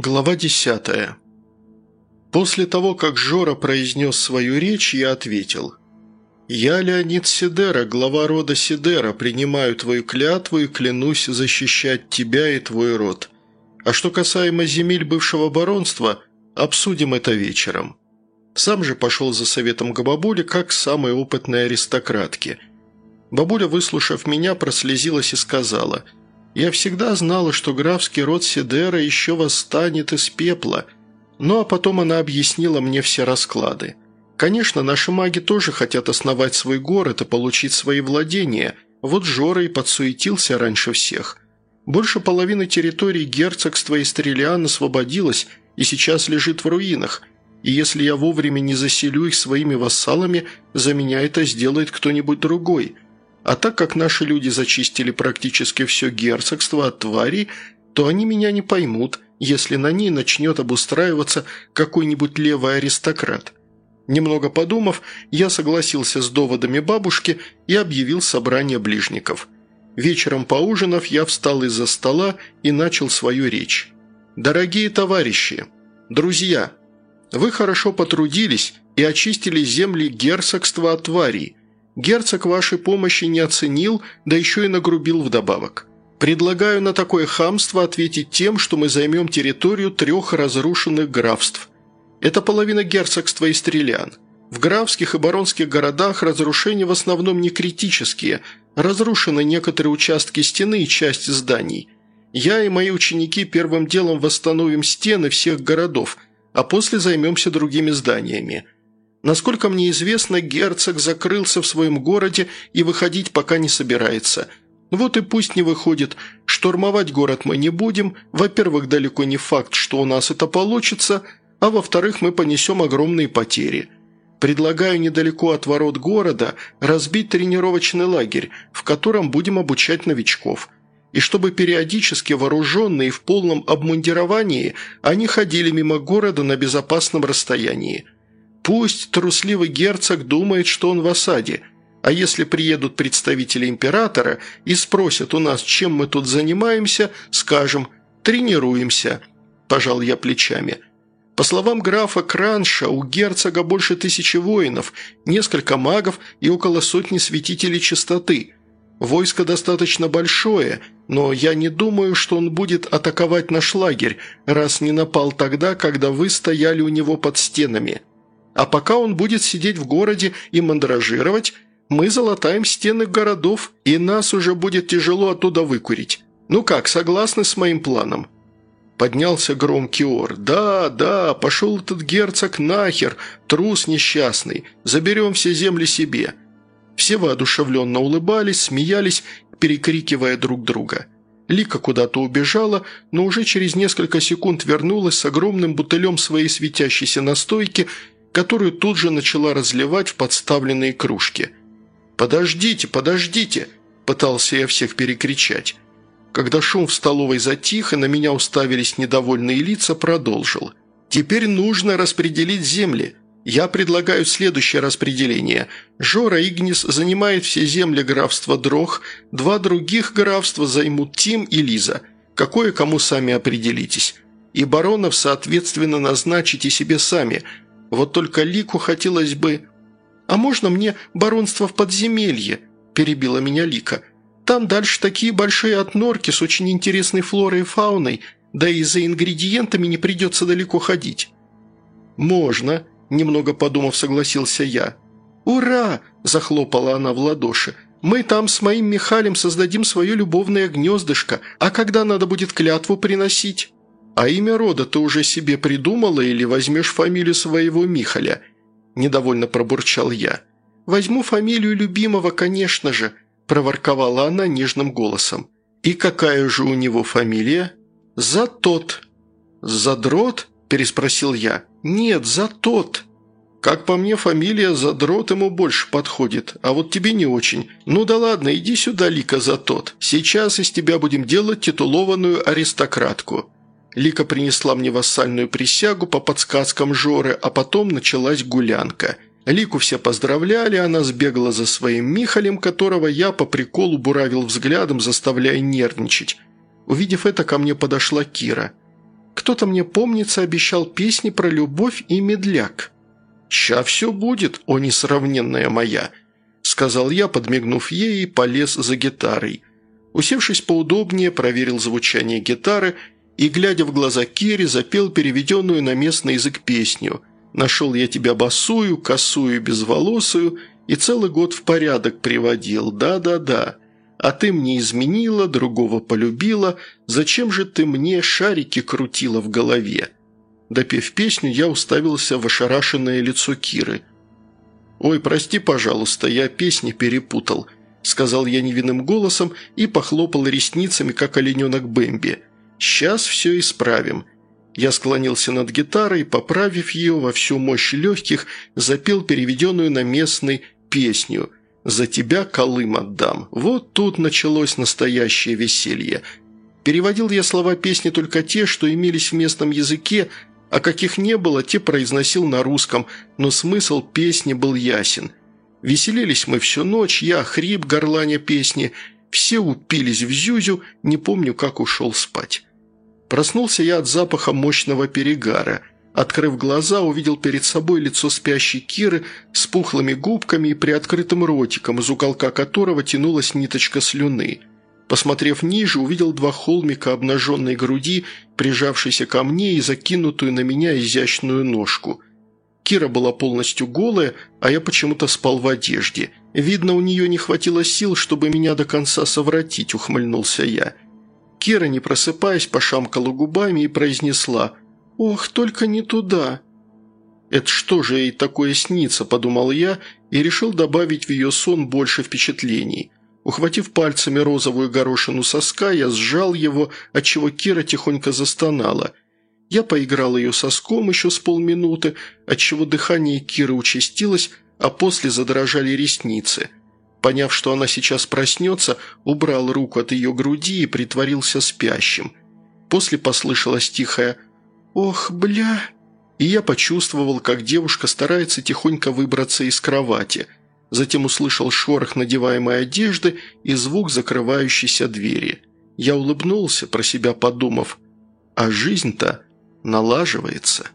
Глава десятая. После того, как Жора произнес свою речь, я ответил. «Я, Леонид Сидера, глава рода Сидера, принимаю твою клятву и клянусь защищать тебя и твой род. А что касаемо земель бывшего баронства, обсудим это вечером». Сам же пошел за советом к бабуле, как самой опытной аристократке. Бабуля, выслушав меня, прослезилась и сказала – я всегда знала, что графский род Сидера еще восстанет из пепла. Ну а потом она объяснила мне все расклады. Конечно, наши маги тоже хотят основать свой город и получить свои владения. Вот Жора и подсуетился раньше всех. Больше половины территории герцогства Истрелиан освободилась и сейчас лежит в руинах. И если я вовремя не заселю их своими вассалами, за меня это сделает кто-нибудь другой – а так как наши люди зачистили практически все герцогство от тварей, то они меня не поймут, если на ней начнет обустраиваться какой-нибудь левый аристократ. Немного подумав, я согласился с доводами бабушки и объявил собрание ближников. Вечером поужинав, я встал из-за стола и начал свою речь. «Дорогие товарищи, друзья, вы хорошо потрудились и очистили земли герцогства от тварей, Герцог вашей помощи не оценил, да еще и нагрубил вдобавок. Предлагаю на такое хамство ответить тем, что мы займем территорию трех разрушенных графств. Это половина герцогства Истрелян. В графских и баронских городах разрушения в основном не критические, разрушены некоторые участки стены и часть зданий. Я и мои ученики первым делом восстановим стены всех городов, а после займемся другими зданиями – Насколько мне известно, герцог закрылся в своем городе и выходить пока не собирается. Вот и пусть не выходит. Штурмовать город мы не будем. Во-первых, далеко не факт, что у нас это получится, а во-вторых, мы понесем огромные потери. Предлагаю недалеко от ворот города разбить тренировочный лагерь, в котором будем обучать новичков. И чтобы периодически вооруженные в полном обмундировании они ходили мимо города на безопасном расстоянии – Пусть трусливый герцог думает, что он в осаде, а если приедут представители императора и спросят у нас, чем мы тут занимаемся, скажем «тренируемся», – пожал я плечами. По словам графа Кранша, у герцога больше тысячи воинов, несколько магов и около сотни святителей чистоты. Войско достаточно большое, но я не думаю, что он будет атаковать наш лагерь, раз не напал тогда, когда вы стояли у него под стенами. А пока он будет сидеть в городе и мандражировать, мы залатаем стены городов, и нас уже будет тяжело оттуда выкурить. Ну как, согласны с моим планом?» Поднялся громкий ор. «Да, да, пошел этот герцог нахер, трус несчастный. Заберем все земли себе». Все воодушевленно улыбались, смеялись, перекрикивая друг друга. Лика куда-то убежала, но уже через несколько секунд вернулась с огромным бутылем своей светящейся настойки которую тут же начала разливать в подставленные кружки. «Подождите, подождите!» – пытался я всех перекричать. Когда шум в столовой затих и на меня уставились недовольные лица, продолжил. «Теперь нужно распределить земли. Я предлагаю следующее распределение. Жора Игнис занимает все земли графства Дрох, два других графства займут Тим и Лиза. Какое кому сами определитесь. И баронов, соответственно, назначите себе сами – вот только Лику хотелось бы... «А можно мне баронство в подземелье?» – перебила меня Лика. «Там дальше такие большие отнорки с очень интересной флорой и фауной, да и за ингредиентами не придется далеко ходить». «Можно», – немного подумав, согласился я. «Ура!» – захлопала она в ладоши. «Мы там с моим Михалем создадим свое любовное гнездышко, а когда надо будет клятву приносить?» «А имя рода ты уже себе придумала или возьмешь фамилию своего Михаля?» – недовольно пробурчал я. «Возьму фамилию любимого, конечно же», – проворковала она нежным голосом. «И какая же у него фамилия?» «За тот». «Задрот?» – переспросил я. «Нет, за тот». «Как по мне, фамилия Задрот ему больше подходит, а вот тебе не очень. Ну да ладно, иди сюда, Лика, за тот. Сейчас из тебя будем делать титулованную аристократку». Лика принесла мне вассальную присягу по подсказкам Жоры, а потом началась гулянка. Лику все поздравляли, она сбегала за своим Михалем, которого я по приколу буравил взглядом, заставляя нервничать. Увидев это, ко мне подошла Кира. Кто-то мне, помнится, обещал песни про любовь и медляк». «Ща все будет, о несравненная моя», – сказал я, подмигнув ей и полез за гитарой. Усевшись поудобнее, проверил звучание гитары и, глядя в глаза Кире, запел переведенную на местный язык песню «Нашел я тебя босую, косую, безволосую и целый год в порядок приводил, да-да-да. А ты мне изменила, другого полюбила, зачем же ты мне шарики крутила в голове?» Допев песню, я уставился в ошарашенное лицо Киры. «Ой, прости, пожалуйста, я песни перепутал», – сказал я невинным голосом и похлопал ресницами, как олененок Бэмби. «Сейчас все исправим». Я склонился над гитарой, поправив ее во всю мощь легких, запел переведенную на местный песню «За тебя Колым отдам». Вот тут началось настоящее веселье. Переводил я слова песни только те, что имелись в местном языке, а каких не было, те произносил на русском, но смысл песни был ясен. Веселились мы всю ночь, я хрип горланя песни, все упились в зюзю, не помню, как ушел спать. Проснулся я от запаха мощного перегара. Открыв глаза, увидел перед собой лицо спящей Киры с пухлыми губками и приоткрытым ротиком, из уголка которого тянулась ниточка слюны. Посмотрев ниже, увидел два холмика обнаженной груди, прижавшейся ко мне и закинутую на меня изящную ножку. Кира была полностью голая, а я почему-то спал в одежде. Видно, у нее не хватило сил, чтобы меня до конца совратить, ухмыльнулся я. Кира, не просыпаясь, пошамкала губами и произнесла «Ох, только не туда». «Это что же ей такое снится?» – подумал я и решил добавить в ее сон больше впечатлений – Ухватив пальцами розовую горошину соска, я сжал его, отчего Кира тихонько застонала. Я поиграл ее соском еще с полминуты, отчего дыхание Киры участилось, а после задрожали ресницы. Поняв, что она сейчас проснется, убрал руку от ее груди и притворился спящим. После послышалось тихое «Ох, бля!» И я почувствовал, как девушка старается тихонько выбраться из кровати – Затем услышал шорох надеваемой одежды и звук закрывающейся двери. Я улыбнулся, про себя подумав, а жизнь-то налаживается».